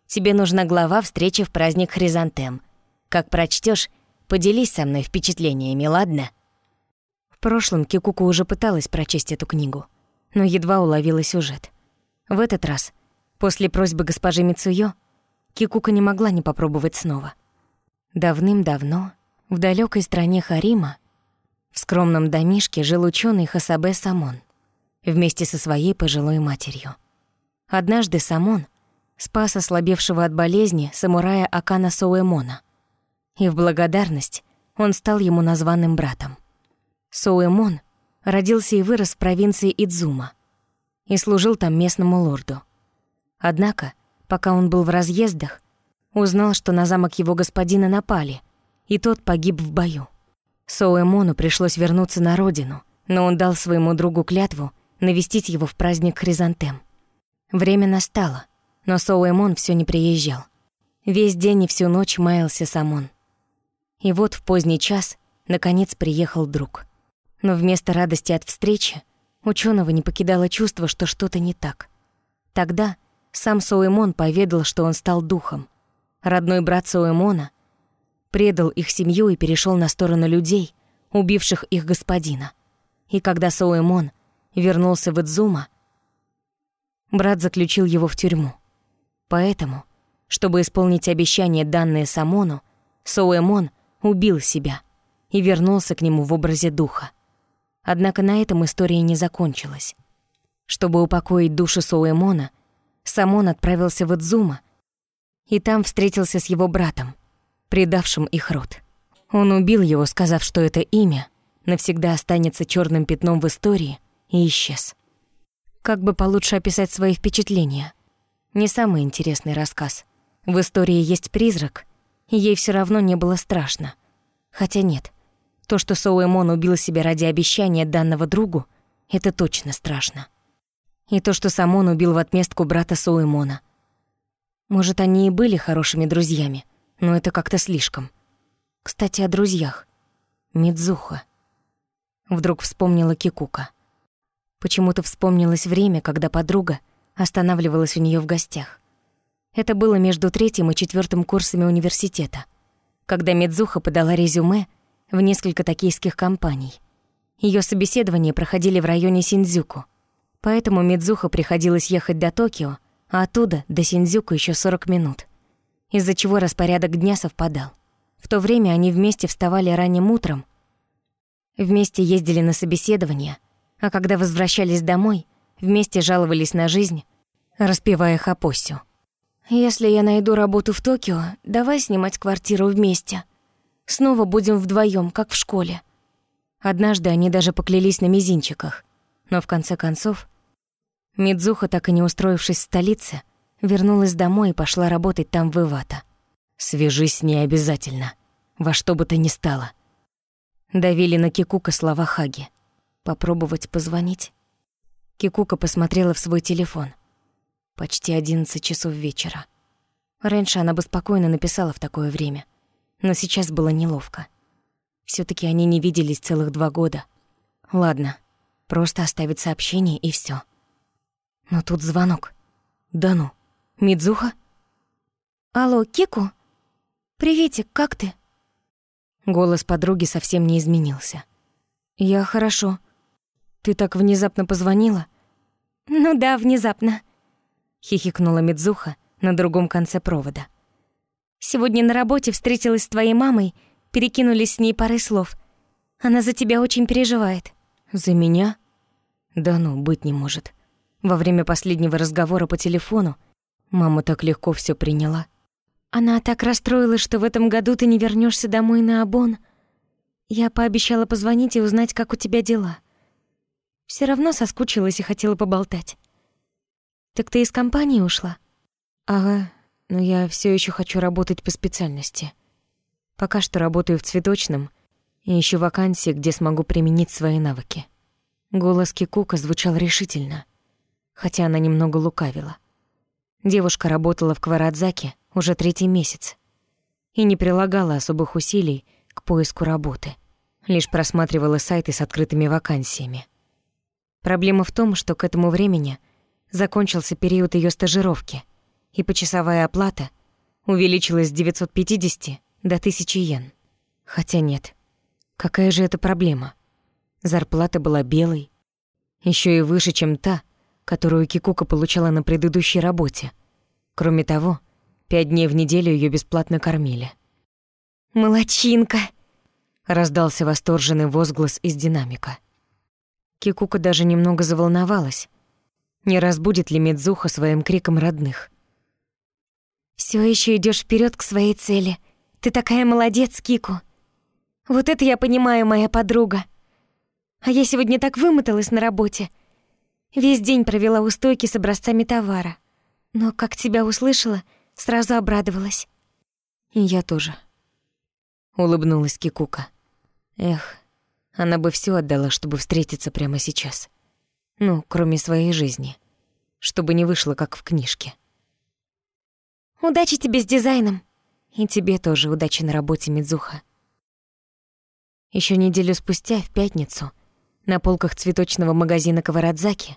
Тебе нужна глава встречи в праздник Хризантем. Как прочтешь, поделись со мной впечатлениями, ладно?» Прошлом Кикуку уже пыталась прочесть эту книгу, но едва уловила сюжет. В этот раз, после просьбы госпожи Мицуё, Кикука не могла не попробовать снова. Давным-давно, в далекой стране Харима, в скромном домишке жил ученый Хасабе Самон вместе со своей пожилой матерью. Однажды Самон спас ослабевшего от болезни самурая Акана Соуэмона, и в благодарность он стал ему названным братом. Соуэмон родился и вырос в провинции Идзума и служил там местному лорду. Однако, пока он был в разъездах, узнал, что на замок его господина напали, и тот погиб в бою. Соуэмону пришлось вернуться на родину, но он дал своему другу клятву навестить его в праздник Хризантем. Время настало, но Соуэмон все не приезжал. Весь день и всю ночь маялся Самон. И вот в поздний час наконец приехал друг — но вместо радости от встречи ученого не покидало чувство, что что-то не так. Тогда сам Соэмон поведал, что он стал духом. Родной брат Соэмона предал их семью и перешел на сторону людей, убивших их господина. И когда Соуэмон вернулся в Идзума, брат заключил его в тюрьму. Поэтому, чтобы исполнить обещание, данное Самону, Соуэмон убил себя и вернулся к нему в образе духа. Однако на этом история не закончилась. Чтобы упокоить душу Соуэмона, Самон отправился в Идзума и там встретился с его братом, предавшим их род. Он убил его, сказав, что это имя навсегда останется черным пятном в истории, и исчез. Как бы получше описать свои впечатления? Не самый интересный рассказ. В истории есть призрак, и ей все равно не было страшно. Хотя нет, то, что Соуэмон убил себя ради обещания данного другу, это точно страшно. И то, что Самон убил в отместку брата Соуэмона. Может, они и были хорошими друзьями, но это как-то слишком. Кстати, о друзьях. Мидзуха. Вдруг вспомнила Кикука. Почему-то вспомнилось время, когда подруга останавливалась у нее в гостях. Это было между третьим и четвертым курсами университета, когда Мидзуха подала резюме в несколько токийских компаний. Ее собеседования проходили в районе Синдзюку, поэтому Мидзуха приходилось ехать до Токио, а оттуда до Синдзюку еще 40 минут, из-за чего распорядок дня совпадал. В то время они вместе вставали ранним утром, вместе ездили на собеседования, а когда возвращались домой, вместе жаловались на жизнь, распевая хапосю. «Если я найду работу в Токио, давай снимать квартиру вместе. Снова будем вдвоем, как в школе». Однажды они даже поклялись на мизинчиках, но в конце концов Мидзуха, так и не устроившись в столице, вернулась домой и пошла работать там в Ивата. «Свяжись с ней обязательно, во что бы то ни стало». Давили на Кикука слова Хаги. «Попробовать позвонить?» Кикука посмотрела в свой телефон. Почти одиннадцать часов вечера. Раньше она бы спокойно написала в такое время, но сейчас было неловко. все таки они не виделись целых два года. Ладно, просто оставить сообщение и все. Но тут звонок. Да ну, Мидзуха? Алло, Кику? Приветик, как ты? Голос подруги совсем не изменился. Я хорошо. Ты так внезапно позвонила? Ну да, внезапно. Хихикнула Мидзуха на другом конце провода. Сегодня на работе встретилась с твоей мамой, перекинулись с ней парой слов. Она за тебя очень переживает. За меня? Да ну, быть не может. Во время последнего разговора по телефону мама так легко все приняла. Она так расстроилась, что в этом году ты не вернешься домой на Абон. Я пообещала позвонить и узнать, как у тебя дела. Все равно соскучилась и хотела поболтать. Так ты из компании ушла? Ага, но я все еще хочу работать по специальности. Пока что работаю в цветочном и ищу вакансии, где смогу применить свои навыки. Голос Кикука звучал решительно хотя она немного лукавила. Девушка работала в Кварадзаке уже третий месяц и не прилагала особых усилий к поиску работы, лишь просматривала сайты с открытыми вакансиями. Проблема в том, что к этому времени закончился период ее стажировки, и почасовая оплата увеличилась с 950 до 1000 йен. Хотя нет, какая же это проблема? Зарплата была белой, еще и выше, чем та, которую Кикука получала на предыдущей работе. Кроме того, пять дней в неделю ее бесплатно кормили. «Молодчинка!» — раздался восторженный возглас из динамика. Кикука даже немного заволновалась. Не разбудит ли Медзуха своим криком родных? Все еще идешь вперед к своей цели. Ты такая молодец, Кику. Вот это я понимаю, моя подруга. А я сегодня так вымоталась на работе. Весь день провела у стойки с образцами товара. Но как тебя услышала, сразу обрадовалась. И я тоже. Улыбнулась Кикука. Эх, она бы все отдала, чтобы встретиться прямо сейчас. Ну, кроме своей жизни. Чтобы не вышло, как в книжке. Удачи тебе с дизайном. И тебе тоже удачи на работе, Мидзуха. Еще неделю спустя, в пятницу, на полках цветочного магазина Каварадзаки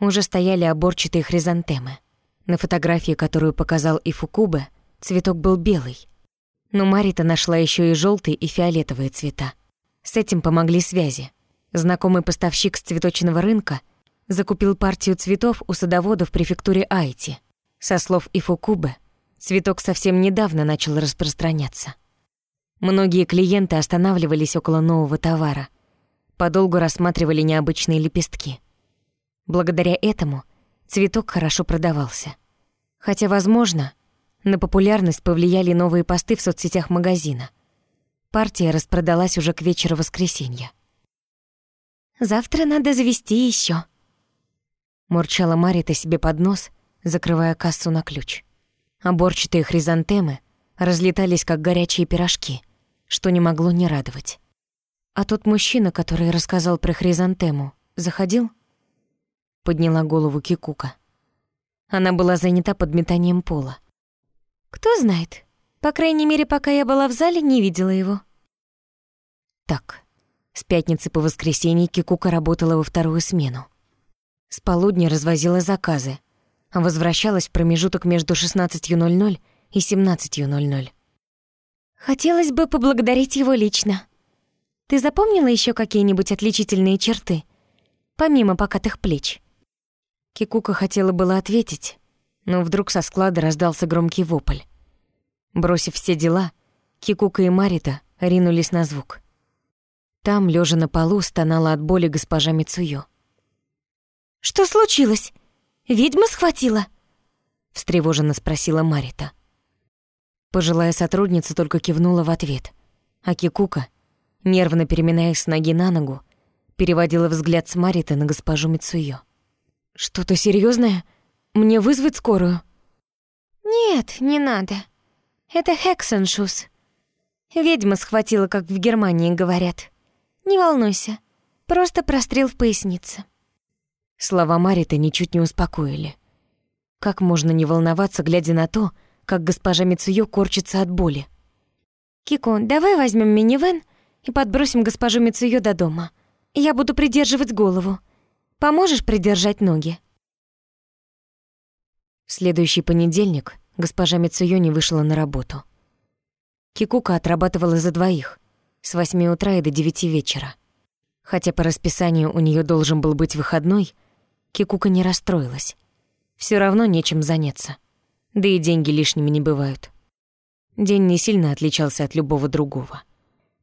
уже стояли оборчатые хризантемы. На фотографии, которую показал и Фукубе, цветок был белый. Но Марита нашла еще и желтые и фиолетовые цвета. С этим помогли связи. Знакомый поставщик с цветочного рынка закупил партию цветов у садовода в префектуре Айти. Со слов Ифукубе, цветок совсем недавно начал распространяться. Многие клиенты останавливались около нового товара, подолгу рассматривали необычные лепестки. Благодаря этому цветок хорошо продавался. Хотя, возможно, на популярность повлияли новые посты в соцсетях магазина. Партия распродалась уже к вечеру воскресенья. «Завтра надо завести еще. Мурчала Марита себе под нос, закрывая кассу на ключ. Оборчатые хризантемы разлетались, как горячие пирожки, что не могло не радовать. А тот мужчина, который рассказал про хризантему, заходил? Подняла голову Кикука. Она была занята подметанием пола. Кто знает. По крайней мере, пока я была в зале, не видела его. Так, с пятницы по воскресенье Кикука работала во вторую смену. С полудня развозила заказы, возвращалась в промежуток между 16.00 и 17.00. Хотелось бы поблагодарить его лично. Ты запомнила еще какие-нибудь отличительные черты, помимо покатых плеч? Кикука хотела было ответить, но вдруг со склада раздался громкий вопль. Бросив все дела, Кикука и Марита ринулись на звук. Там, лежа на полу, стонала от боли госпожа Мицуё. «Что случилось? Ведьма схватила?» встревоженно спросила Марита. Пожилая сотрудница только кивнула в ответ, а Кикука, нервно переминаясь с ноги на ногу, переводила взгляд с Мариты на госпожу Мицуё. «Что-то серьезное? Мне вызвать скорую?» «Нет, не надо. Это Хексеншус. Ведьма схватила, как в Германии говорят. Не волнуйся, просто прострел в пояснице». Слова Мариты ничуть не успокоили. Как можно не волноваться, глядя на то, как госпожа Мицуё корчится от боли? «Кико, давай возьмем минивэн и подбросим госпожу Мицуё до дома. Я буду придерживать голову. Поможешь придержать ноги?» В следующий понедельник госпожа Мицуё не вышла на работу. Кикука отрабатывала за двоих с восьми утра и до девяти вечера. Хотя по расписанию у нее должен был быть выходной, Кикука не расстроилась. Все равно нечем заняться. Да и деньги лишними не бывают. День не сильно отличался от любого другого.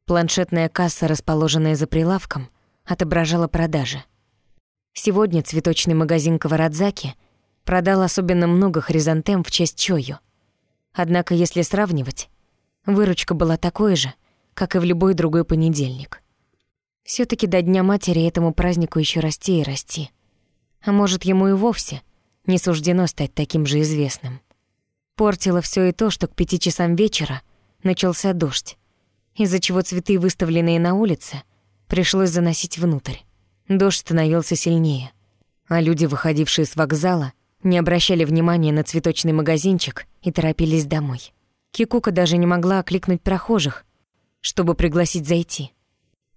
Планшетная касса, расположенная за прилавком, отображала продажи. Сегодня цветочный магазин Каварадзаки продал особенно много хризантем в честь Чою. Однако, если сравнивать, выручка была такой же, как и в любой другой понедельник. все таки до Дня матери этому празднику еще расти и расти. А может, ему и вовсе не суждено стать таким же известным. Портило все и то, что к пяти часам вечера начался дождь, из-за чего цветы, выставленные на улице, пришлось заносить внутрь. Дождь становился сильнее, а люди, выходившие с вокзала, не обращали внимания на цветочный магазинчик и торопились домой. Кикука даже не могла окликнуть прохожих, чтобы пригласить зайти.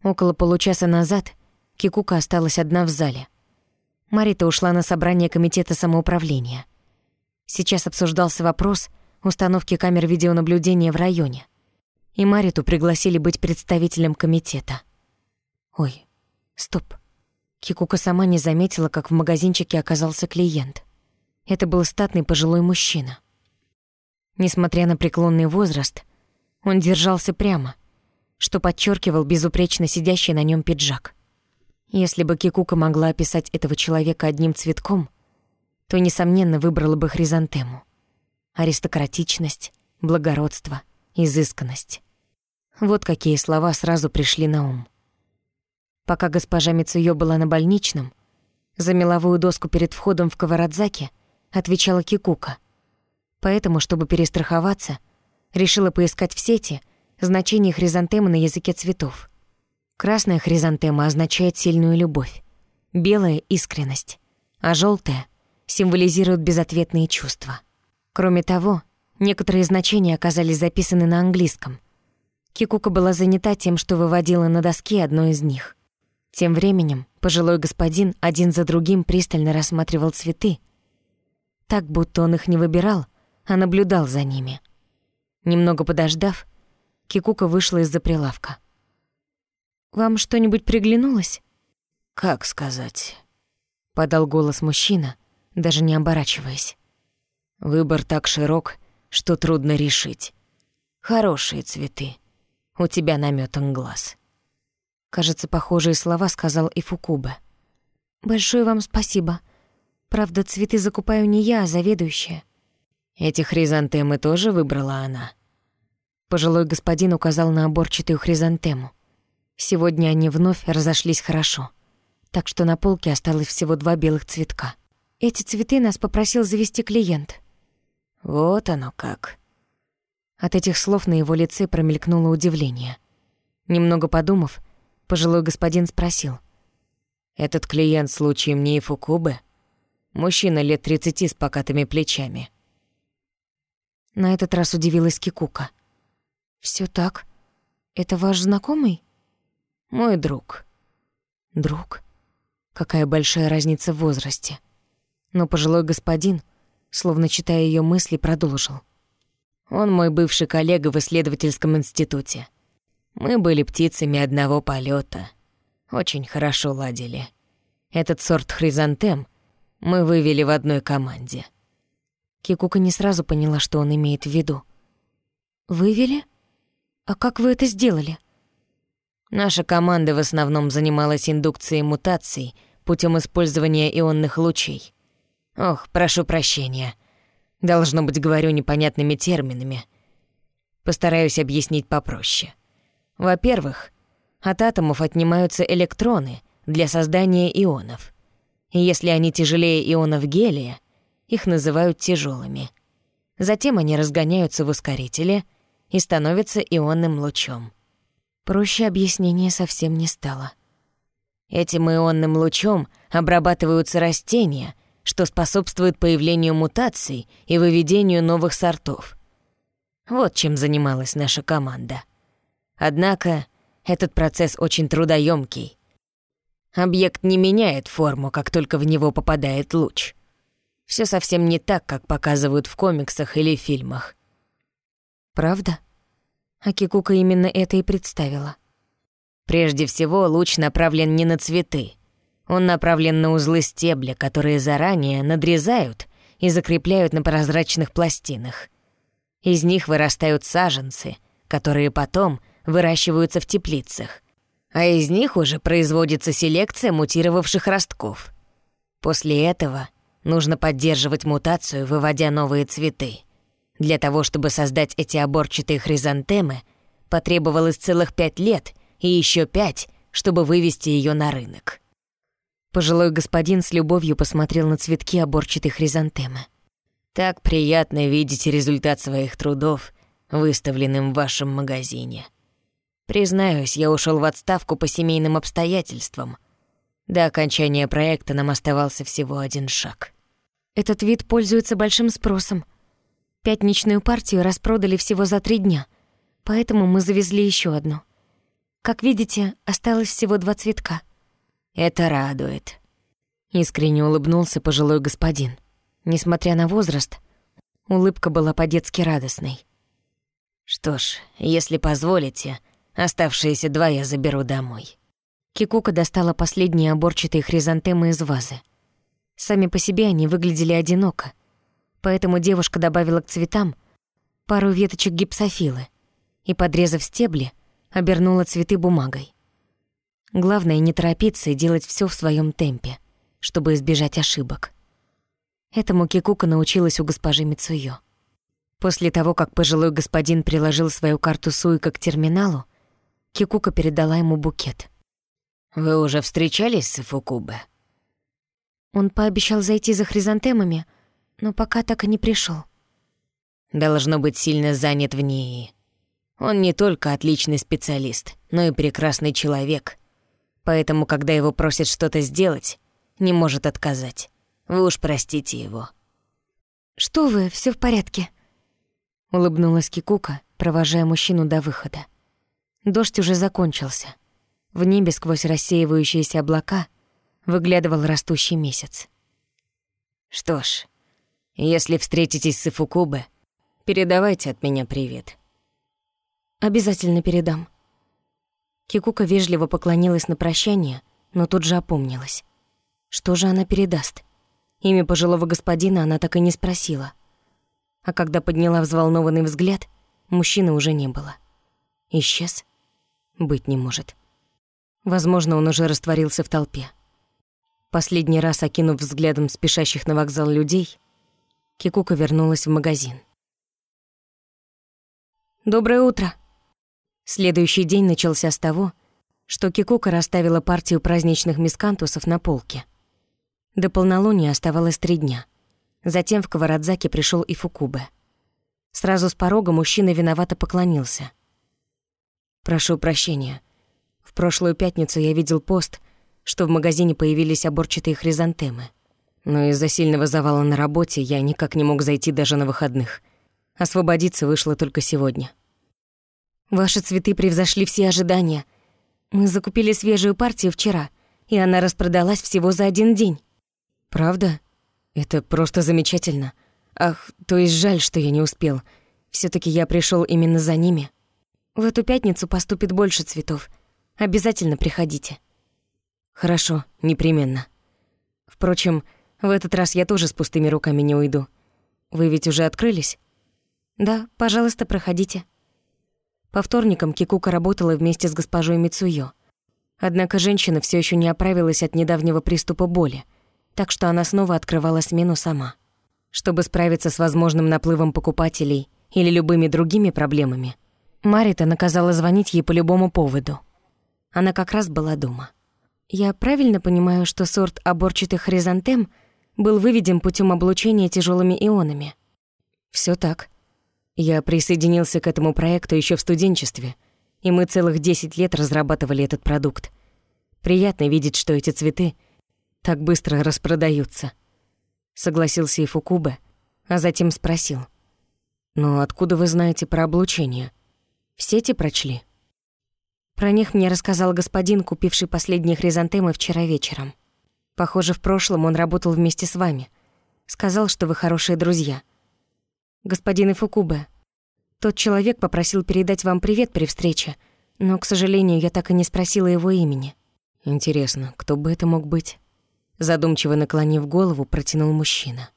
Около получаса назад Кикука осталась одна в зале. Марита ушла на собрание комитета самоуправления. Сейчас обсуждался вопрос установки камер видеонаблюдения в районе. И Мариту пригласили быть представителем комитета. Ой, стоп. Кикука сама не заметила, как в магазинчике оказался клиент. Это был статный пожилой мужчина. Несмотря на преклонный возраст, он держался прямо, что подчеркивал безупречно сидящий на нем пиджак. Если бы Кикука могла описать этого человека одним цветком, то, несомненно, выбрала бы хризантему. Аристократичность, благородство, изысканность. Вот какие слова сразу пришли на ум. Пока госпожа Мицуё была на больничном, за меловую доску перед входом в Каварадзаки отвечала Кикука. Поэтому, чтобы перестраховаться, решила поискать в сети значение хризантемы на языке цветов. Красная хризантема означает сильную любовь, белая — искренность, а желтая символизирует безответные чувства. Кроме того, некоторые значения оказались записаны на английском. Кикука была занята тем, что выводила на доске одно из них. Тем временем пожилой господин один за другим пристально рассматривал цветы, так будто он их не выбирал, а наблюдал за ними. Немного подождав, Кикука вышла из-за прилавка. «Вам что-нибудь приглянулось?» «Как сказать?» — подал голос мужчина, даже не оборачиваясь. «Выбор так широк, что трудно решить. Хорошие цветы. У тебя намётан глаз». Кажется, похожие слова сказал и Фукуба. «Большое вам спасибо. Правда, цветы закупаю не я, а заведующая». «Эти хризантемы тоже выбрала она?» Пожилой господин указал на оборчатую хризантему. Сегодня они вновь разошлись хорошо, так что на полке осталось всего два белых цветка. Эти цветы нас попросил завести клиент. Вот оно как. От этих слов на его лице промелькнуло удивление. Немного подумав, пожилой господин спросил. «Этот клиент случаем не Ифукубе? Мужчина лет тридцати с покатыми плечами». На этот раз удивилась Кикука. Все так? Это ваш знакомый?» Мой друг. Друг? Какая большая разница в возрасте. Но пожилой господин, словно читая ее мысли, продолжил. Он мой бывший коллега в исследовательском институте. Мы были птицами одного полета. Очень хорошо ладили. Этот сорт хризантем мы вывели в одной команде. Кикука не сразу поняла, что он имеет в виду. «Вывели? А как вы это сделали?» Наша команда в основном занималась индукцией мутаций путем использования ионных лучей. Ох, прошу прощения. Должно быть, говорю непонятными терминами. Постараюсь объяснить попроще. Во-первых, от атомов отнимаются электроны для создания ионов. И если они тяжелее ионов гелия, их называют тяжелыми. Затем они разгоняются в ускорителе и становятся ионным лучом. Проще объяснения совсем не стало. Этим ионным лучом обрабатываются растения, что способствует появлению мутаций и выведению новых сортов. Вот чем занималась наша команда. Однако этот процесс очень трудоемкий. Объект не меняет форму, как только в него попадает луч. Все совсем не так, как показывают в комиксах или фильмах. Правда? А Кикука именно это и представила. Прежде всего, луч направлен не на цветы. Он направлен на узлы стебля, которые заранее надрезают и закрепляют на прозрачных пластинах. Из них вырастают саженцы, которые потом выращиваются в теплицах. А из них уже производится селекция мутировавших ростков. После этого нужно поддерживать мутацию, выводя новые цветы. Для того, чтобы создать эти оборчатые хризантемы, потребовалось целых пять лет и еще пять, чтобы вывести ее на рынок. Пожилой господин с любовью посмотрел на цветки оборчатой хризантемы. «Так приятно видеть результат своих трудов, выставленным в вашем магазине. Признаюсь, я ушел в отставку по семейным обстоятельствам. До окончания проекта нам оставался всего один шаг». «Этот вид пользуется большим спросом», Пятничную партию распродали всего за три дня, поэтому мы завезли еще одну. Как видите, осталось всего два цветка. Это радует. Искренне улыбнулся пожилой господин. Несмотря на возраст, улыбка была по-детски радостной. Что ж, если позволите, оставшиеся два я заберу домой. Кикука достала последние оборчатые хризантемы из вазы. Сами по себе они выглядели одиноко — поэтому девушка добавила к цветам пару веточек гипсофилы и, подрезав стебли, обернула цветы бумагой. Главное не торопиться и делать все в своем темпе, чтобы избежать ошибок. Этому Кикука научилась у госпожи Мицуё. После того, как пожилой господин приложил свою карту Суика к терминалу, Кикука передала ему букет. «Вы уже встречались с Фукубе?» Он пообещал зайти за хризантемами, но пока так и не пришел. Должно быть сильно занят в ней. Он не только отличный специалист, но и прекрасный человек. Поэтому, когда его просят что-то сделать, не может отказать. Вы уж простите его. «Что вы, все в порядке?» Улыбнулась Кикука, провожая мужчину до выхода. Дождь уже закончился. В небе сквозь рассеивающиеся облака выглядывал растущий месяц. «Что ж, если встретитесь с Ифукубе, передавайте от меня привет. Обязательно передам». Кикука вежливо поклонилась на прощание, но тут же опомнилась. Что же она передаст? Имя пожилого господина она так и не спросила. А когда подняла взволнованный взгляд, мужчины уже не было. Исчез? Быть не может. Возможно, он уже растворился в толпе. Последний раз окинув взглядом спешащих на вокзал людей, Кикука вернулась в магазин. «Доброе утро!» Следующий день начался с того, что Кикука расставила партию праздничных мискантусов на полке. До полнолуния оставалось три дня. Затем в Каварадзаке пришел и Фукубе. Сразу с порога мужчина виновато поклонился. «Прошу прощения. В прошлую пятницу я видел пост, что в магазине появились оборчатые хризантемы. Но из-за сильного завала на работе я никак не мог зайти даже на выходных. Освободиться вышло только сегодня». «Ваши цветы превзошли все ожидания», мы закупили свежую партию вчера, и она распродалась всего за один день. Правда? Это просто замечательно. Ах, то есть жаль, что я не успел. все таки я пришел именно за ними. В эту пятницу поступит больше цветов. Обязательно приходите. Хорошо, непременно. Впрочем, в этот раз я тоже с пустыми руками не уйду. Вы ведь уже открылись? Да, пожалуйста, проходите. По вторникам Кикука работала вместе с госпожой Мицуё. Однако женщина все еще не оправилась от недавнего приступа боли, так что она снова открывала смену сама. Чтобы справиться с возможным наплывом покупателей или любыми другими проблемами, Марита наказала звонить ей по любому поводу. Она как раз была дома. Я правильно понимаю, что сорт оборчатых хризантем был выведен путем облучения тяжелыми ионами? Все так. Я присоединился к этому проекту еще в студенчестве, и мы целых 10 лет разрабатывали этот продукт. Приятно видеть, что эти цветы так быстро распродаются. Согласился и Фукубе, а затем спросил. «Но откуда вы знаете про облучение? В сети прочли?» Про них мне рассказал господин, купивший последние хризантемы вчера вечером. Похоже, в прошлом он работал вместе с вами. Сказал, что вы хорошие друзья — господин Ифукубе. Тот человек попросил передать вам привет при встрече, но, к сожалению, я так и не спросила его имени». «Интересно, кто бы это мог быть?» Задумчиво наклонив голову, протянул мужчина.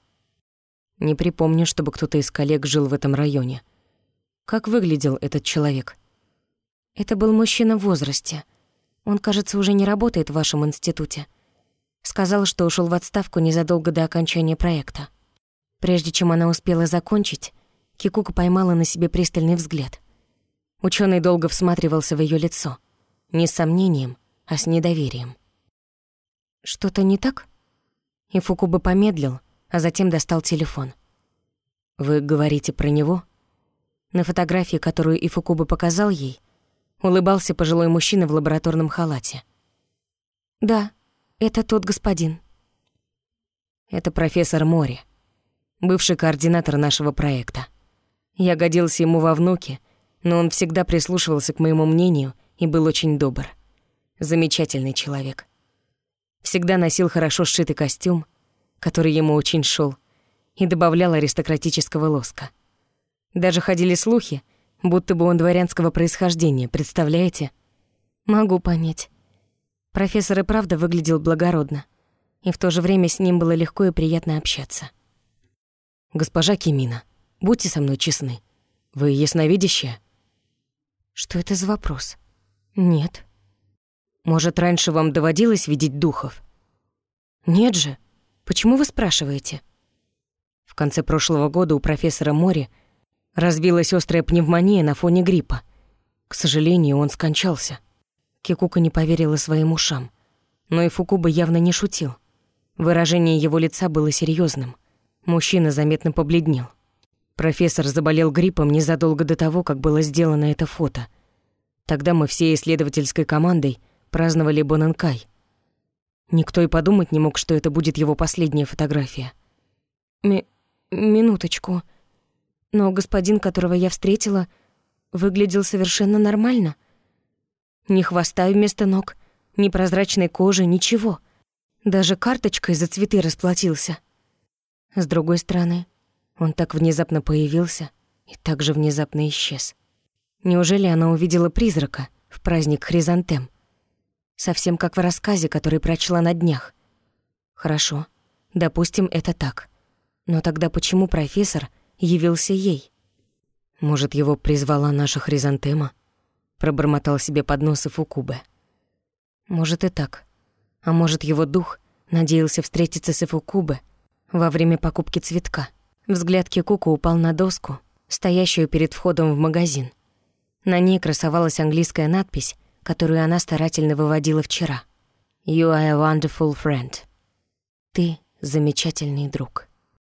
«Не припомню, чтобы кто-то из коллег жил в этом районе. Как выглядел этот человек?» «Это был мужчина в возрасте. Он, кажется, уже не работает в вашем институте. Сказал, что ушел в отставку незадолго до окончания проекта». Прежде чем она успела закончить, Кикука поймала на себе пристальный взгляд. Ученый долго всматривался в ее лицо. Не с сомнением, а с недоверием. «Что-то не так?» И Фукуба помедлил, а затем достал телефон. «Вы говорите про него?» На фотографии, которую Ифукуба показал ей, улыбался пожилой мужчина в лабораторном халате. «Да, это тот господин». «Это профессор Мори бывший координатор нашего проекта. Я годился ему во внуке, но он всегда прислушивался к моему мнению и был очень добр. Замечательный человек. Всегда носил хорошо сшитый костюм, который ему очень шел, и добавлял аристократического лоска. Даже ходили слухи, будто бы он дворянского происхождения, представляете? Могу понять. Профессор и правда выглядел благородно, и в то же время с ним было легко и приятно общаться. «Госпожа Кимина, будьте со мной честны. Вы ясновидящая?» «Что это за вопрос?» «Нет». «Может, раньше вам доводилось видеть духов?» «Нет же. Почему вы спрашиваете?» В конце прошлого года у профессора Мори развилась острая пневмония на фоне гриппа. К сожалению, он скончался. Кикука не поверила своим ушам. Но и Фукуба явно не шутил. Выражение его лица было серьезным. Мужчина заметно побледнел. Профессор заболел гриппом незадолго до того, как было сделано это фото. Тогда мы всей исследовательской командой праздновали Бонанкай. Никто и подумать не мог, что это будет его последняя фотография. Ми минуточку. Но господин, которого я встретила, выглядел совершенно нормально. Ни хвоста вместо ног, ни прозрачной кожи, ничего. Даже карточкой за цветы расплатился. С другой стороны, он так внезапно появился и так же внезапно исчез. Неужели она увидела призрака в праздник Хризантем? Совсем как в рассказе, который прочла на днях. Хорошо, допустим, это так. Но тогда почему профессор явился ей? Может, его призвала наша Хризантема? Пробормотал себе под нос и Фукубе. Может и так. А может, его дух надеялся встретиться с Фукубе во время покупки цветка. Взгляд Кикуку упал на доску, стоящую перед входом в магазин. На ней красовалась английская надпись, которую она старательно выводила вчера. «You are a wonderful friend». «Ты замечательный друг».